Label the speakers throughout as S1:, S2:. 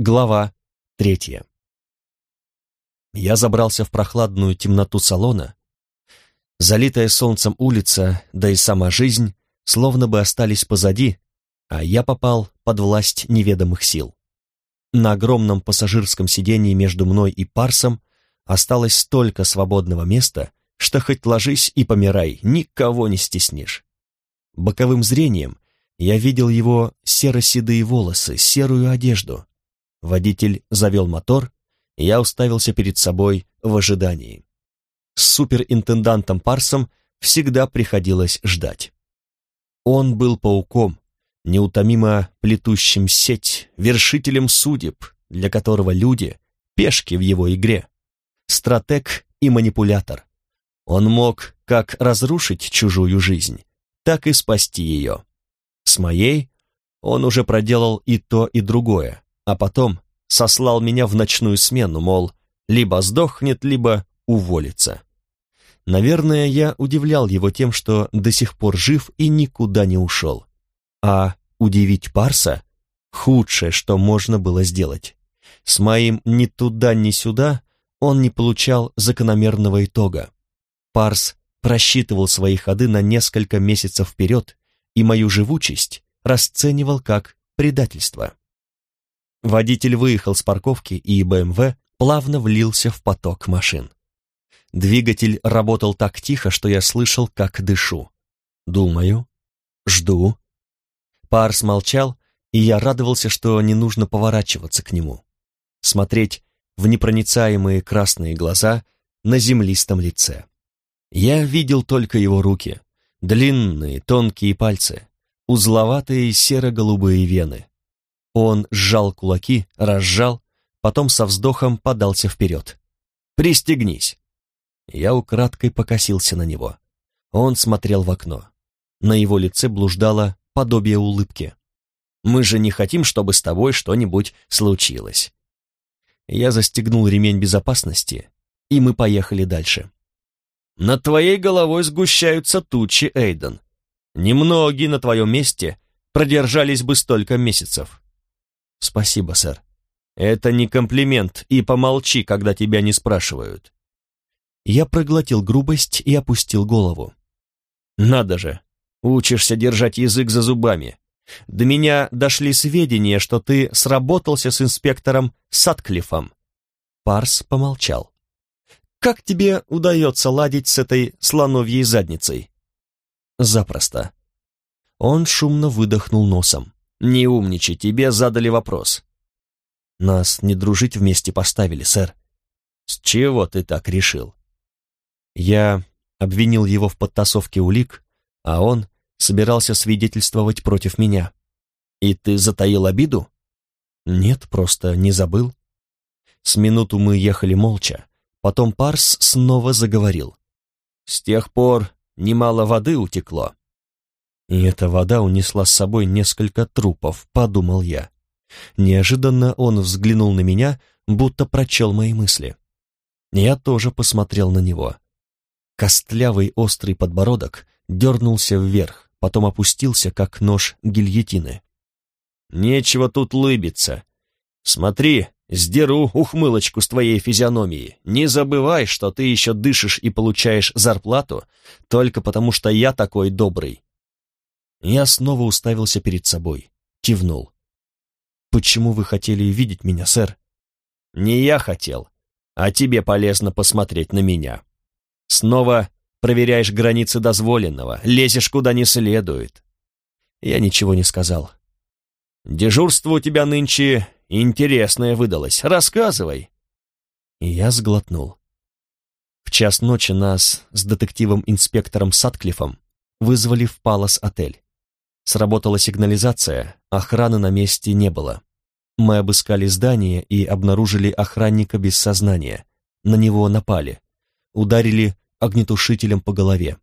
S1: Глава третья. Я забрался в прохладную темноту салона. Залитая солнцем улица, да и сама жизнь, словно бы остались позади, а я попал под власть неведомых сил. На огромном пассажирском сидении между мной и Парсом осталось столько свободного места, что хоть ложись и помирай, никого не стеснишь. Боковым зрением я видел его серо-седые волосы, серую одежду, Водитель завел мотор, и я уставился перед собой в ожидании. С суперинтендантом Парсом всегда приходилось ждать. Он был пауком, неутомимо плетущим сеть, вершителем судеб, для которого люди — пешки в его игре, стратег и манипулятор. Он мог как разрушить чужую жизнь, так и спасти ее. С моей он уже проделал и то, и другое, а потом сослал меня в ночную смену, мол, либо сдохнет, либо уволится. Наверное, я удивлял его тем, что до сих пор жив и никуда не ушел. А удивить Парса — худшее, что можно было сделать. С моим ни туда, ни сюда он не получал закономерного итога. Парс просчитывал свои ходы на несколько месяцев вперед, и мою живучесть расценивал как предательство. Водитель выехал с парковки, и БМВ плавно влился в поток машин. Двигатель работал так тихо, что я слышал, как дышу. Думаю, жду. Парс молчал, и я радовался, что не нужно поворачиваться к нему. Смотреть в непроницаемые красные глаза на землистом лице. Я видел только его руки, длинные тонкие пальцы, узловатые серо-голубые вены, он сжал кулаки, разжал, потом со вздохом подался вперед. «Пристегнись!» Я украдкой покосился на него. Он смотрел в окно. На его лице блуждало подобие улыбки. «Мы же не хотим, чтобы с тобой что-нибудь случилось». Я застегнул ремень безопасности, и мы поехали дальше. «Над твоей головой сгущаются тучи, Эйден. Немногие на твоем месте продержались бы столько месяцев. «Спасибо, сэр». «Это не комплимент, и помолчи, когда тебя не спрашивают». Я проглотил грубость и опустил голову. «Надо же, учишься держать язык за зубами. До меня дошли сведения, что ты сработался с инспектором Сатклифом». Парс помолчал. «Как тебе удается ладить с этой слоновьей задницей?» «Запросто». Он шумно выдохнул носом. «Не умничай, тебе задали вопрос». «Нас не дружить вместе поставили, сэр». «С чего ты так решил?» Я обвинил его в подтасовке улик, а он собирался свидетельствовать против меня. «И ты затаил обиду?» «Нет, просто не забыл». С минуту мы ехали молча, потом Парс снова заговорил. «С тех пор немало воды утекло. И эта вода унесла с собой несколько трупов, подумал я. Неожиданно он взглянул на меня, будто прочел мои мысли. Я тоже посмотрел на него. Костлявый острый подбородок дернулся вверх, потом опустился, как нож гильотины. «Нечего тут лыбиться. Смотри, сдеру ухмылочку с твоей физиономии. Не забывай, что ты еще дышишь и получаешь зарплату только потому, что я такой добрый. Я снова уставился перед собой, кивнул. «Почему вы хотели видеть меня, сэр?» «Не я хотел, а тебе полезно посмотреть на меня. Снова проверяешь границы дозволенного, лезешь куда не следует». Я ничего не сказал. «Дежурство у тебя нынче интересное выдалось. Рассказывай». И я сглотнул. В час ночи нас с детективом-инспектором Сатклифом вызвали в Палас-отель. Сработала сигнализация, охраны на месте не было. Мы обыскали здание и обнаружили охранника без сознания. На него напали. Ударили огнетушителем по голове.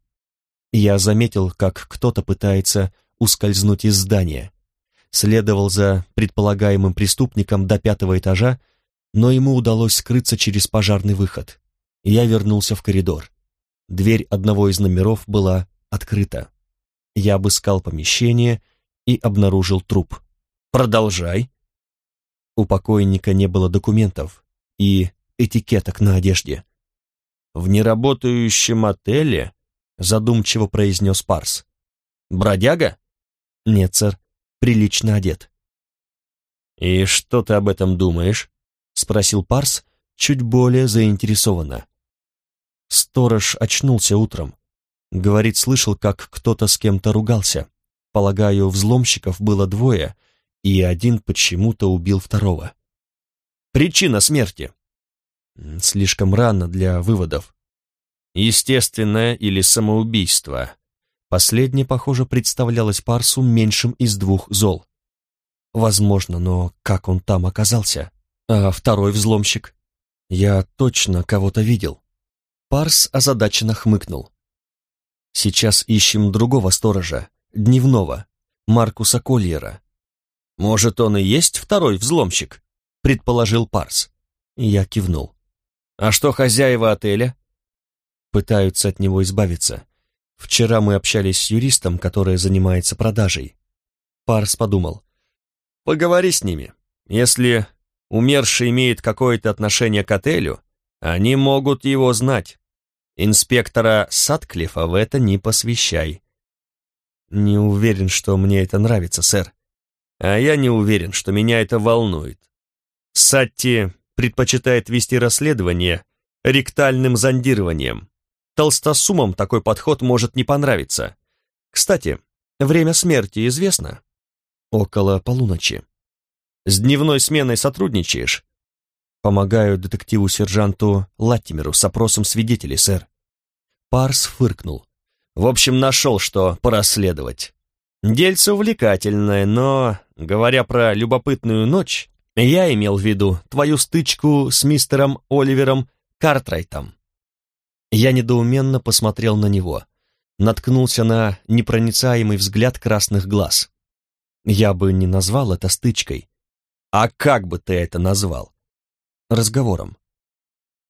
S1: Я заметил, как кто-то пытается ускользнуть из здания. Следовал за предполагаемым преступником до пятого этажа, но ему удалось скрыться через пожарный выход. Я вернулся в коридор. Дверь одного из номеров была открыта. Я обыскал помещение и обнаружил труп. «Продолжай». У покойника не было документов и этикеток на одежде.
S2: «В неработающем отеле?» — задумчиво произнес Парс. «Бродяга?»
S1: «Нет, сэр, прилично одет».
S2: «И что ты об этом думаешь?» — спросил Парс чуть более заинтересованно.
S1: Сторож очнулся утром. Говорит, слышал, как кто-то с кем-то ругался. Полагаю, взломщиков было двое, и один почему-то убил второго.
S2: Причина смерти?
S1: Слишком рано для выводов.
S2: Естественное или самоубийство?
S1: Последнее, похоже, представлялось Парсу меньшим из двух зол. Возможно, но как он там оказался? А второй взломщик? Я точно кого-то видел. Парс озадаченно хмыкнул. Сейчас ищем другого сторожа, дневного, Маркуса Кольера.
S2: Может, он и есть второй взломщик? Предположил Парс.
S1: Я кивнул.
S2: А что хозяева отеля?
S1: Пытаются от него избавиться. Вчера мы общались с юристом, который занимается продажей. Парс подумал.
S2: Поговори с ними. Если умерший имеет какое-то отношение к отелю, они могут его знать. Инспектора Сатклифа в это не посвящай.
S1: Не уверен, что мне это нравится, сэр.
S2: А я не уверен, что меня это волнует. Сатти предпочитает вести расследование ректальным зондированием. Толстосумам такой подход может не понравиться. Кстати, время смерти известно?
S1: Около полуночи.
S2: С дневной сменой сотрудничаешь?
S1: Помогаю детективу-сержанту Латтимеру с опросом свидетелей, сэр.
S2: Парс фыркнул. В общем, нашел, что порасследовать. Дельце увлекательное, но, говоря про любопытную ночь, я имел в виду твою стычку с мистером Оливером Картрайтом.
S1: Я недоуменно посмотрел на него, наткнулся на непроницаемый взгляд красных глаз. Я бы не назвал это стычкой.
S2: А как бы ты это назвал?
S1: Разговором.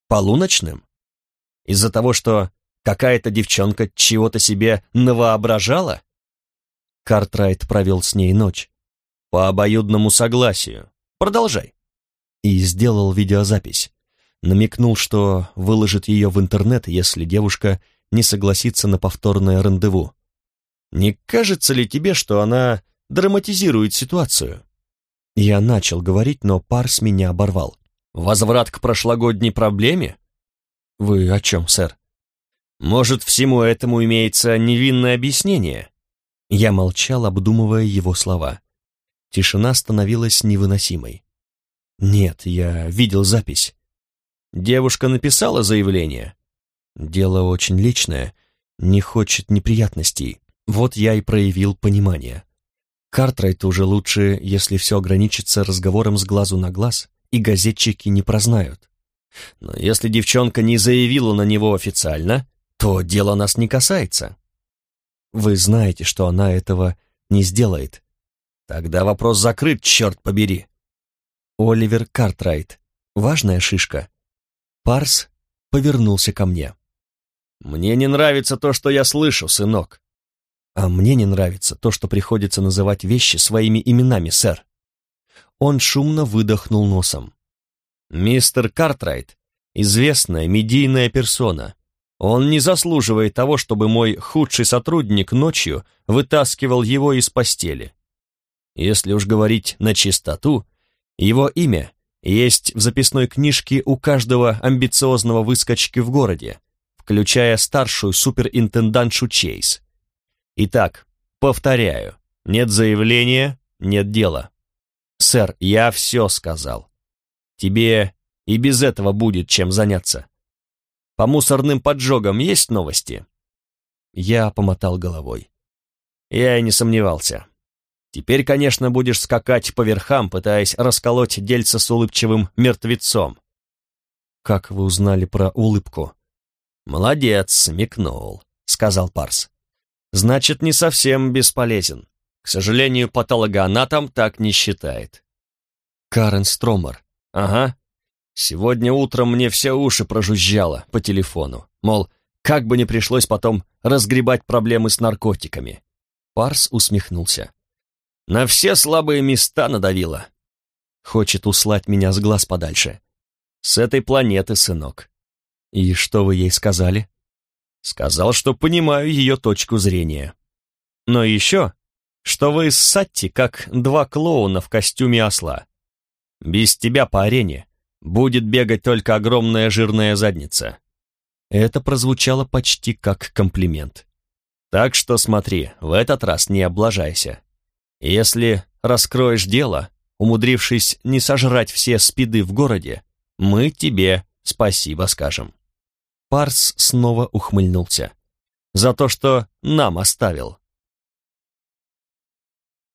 S2: Полуночным? Из-за того, что какая-то девчонка чего-то себе навоображала?
S1: Картрайт провел с ней ночь.
S2: По обоюдному согласию. Продолжай.
S1: И сделал видеозапись. Намекнул, что выложит ее в интернет, если девушка не согласится на повторное рандеву.
S2: Не кажется ли тебе, что она драматизирует ситуацию?
S1: Я начал говорить, но Парс меня оборвал.
S2: Возврат к прошлогодней проблеме?
S1: Вы о чем, сэр?
S2: Может, всему этому имеется невинное объяснение?
S1: Я молчал, обдумывая его слова. Тишина становилась невыносимой. Нет, я видел запись.
S2: Девушка написала заявление.
S1: Дело очень личное, не хочет неприятностей. Вот я и проявил понимание. Картрайту уже лучше, если все ограничится разговором с глазу на глаз, и газетчики не прознают.
S2: Но если девчонка не заявила на него официально, то дело нас не касается.
S1: Вы знаете, что она этого не сделает.
S2: Тогда вопрос закрыт, черт побери.
S1: Оливер Картрайт. Важная шишка. Парс повернулся ко мне.
S2: Мне не нравится то, что я слышу, сынок.
S1: А мне не нравится то, что приходится называть вещи своими именами, сэр. Он шумно выдохнул носом.
S2: «Мистер Картрайт — известная медийная персона. Он не заслуживает того, чтобы мой худший сотрудник ночью вытаскивал его из постели. Если уж говорить на чистоту, его имя есть в записной книжке у каждого амбициозного выскочки в городе, включая старшую суперинтендантшу Чейз. Итак, повторяю, нет заявления, нет дела. «Сэр, я все сказал. Тебе и без этого будет чем заняться. По мусорным поджогам есть новости?»
S1: Я помотал головой.
S2: Я и не сомневался. Теперь, конечно, будешь скакать по верхам, пытаясь расколоть дельца с улыбчивым мертвецом.
S1: Как вы узнали про улыбку?
S2: Молодец, смекнул, сказал Парс. Значит, не совсем бесполезен. К сожалению, патологоанатом так не считает.
S1: Карен Стромер.
S2: Ага. Сегодня утром мне все уши прожужжало по телефону. Мол, как бы не пришлось потом разгребать проблемы с наркотиками.
S1: Парс усмехнулся.
S2: На все слабые места надавило.
S1: Хочет услать меня с глаз подальше.
S2: С этой планеты, сынок.
S1: И что вы ей сказали?
S2: Сказал, что понимаю ее точку зрения. Но еще, что вы с Сатти как два клоуна в костюме осла. Без тебя по арене будет бегать только огромная жирная задница.
S1: Это прозвучало почти как комплимент.
S2: Так что смотри, в этот раз не облажайся. Если раскроешь дело, умудрившись не сожрать все спиды в городе, мы тебе спасибо скажем.
S1: Парс снова ухмыльнулся.
S2: За то, что нам оставил.